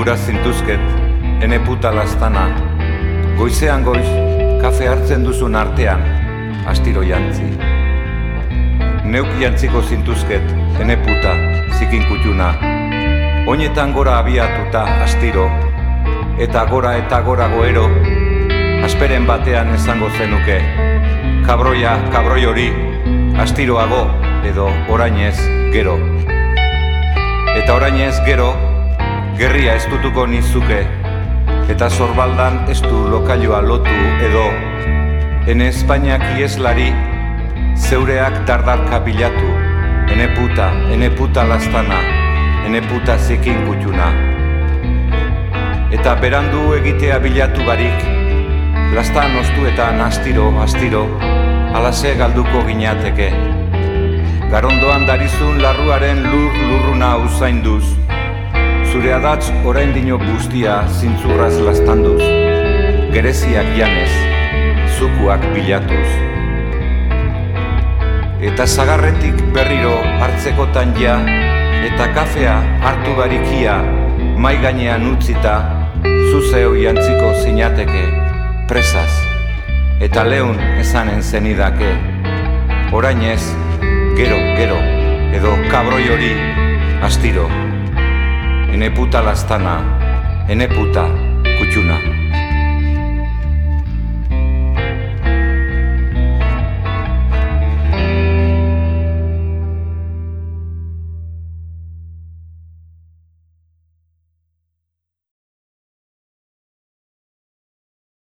gura zintuzket, ene puta lastana. Goizean goiz, kafe hartzen duzun artean, astiro jantzi. Neuk jantziko zintuzket, ene puta, zikin kutxuna. Oinetan gora abiatuta astiro, eta gora eta gora goero, asperen batean esango zenuke. Kabroia, kabroi hori, astiroago, edo orainez gero. Eta orainez gero, gerria ez dutuko nizuke, eta zorbaldan ez du lokailua lotu edo, ene Espainiak ieslari, zeureak dardarka bilatu, ene puta, ene puta lastana, ene puta zekin gutxuna. Eta berandu egitea bilatu barik, lastan ostuetan astiro, astiro, alase galduko gineateke. Garondoan darizun larruaren lur lurruna usainduz, zure adatz orain dino guztia zintzurraz lastanduz, gereziak janez, zukuak bilatuz. Eta zagarretik berriro hartzekotan ja, eta kafea hartu barikia, mai gainean utzita, zuzeo jantziko zinateke, presaz, eta leun esanen zenidake, orainez, gero, gero, edo kabroi hori, astiro, ene puta lastana, ene puta kutxuna.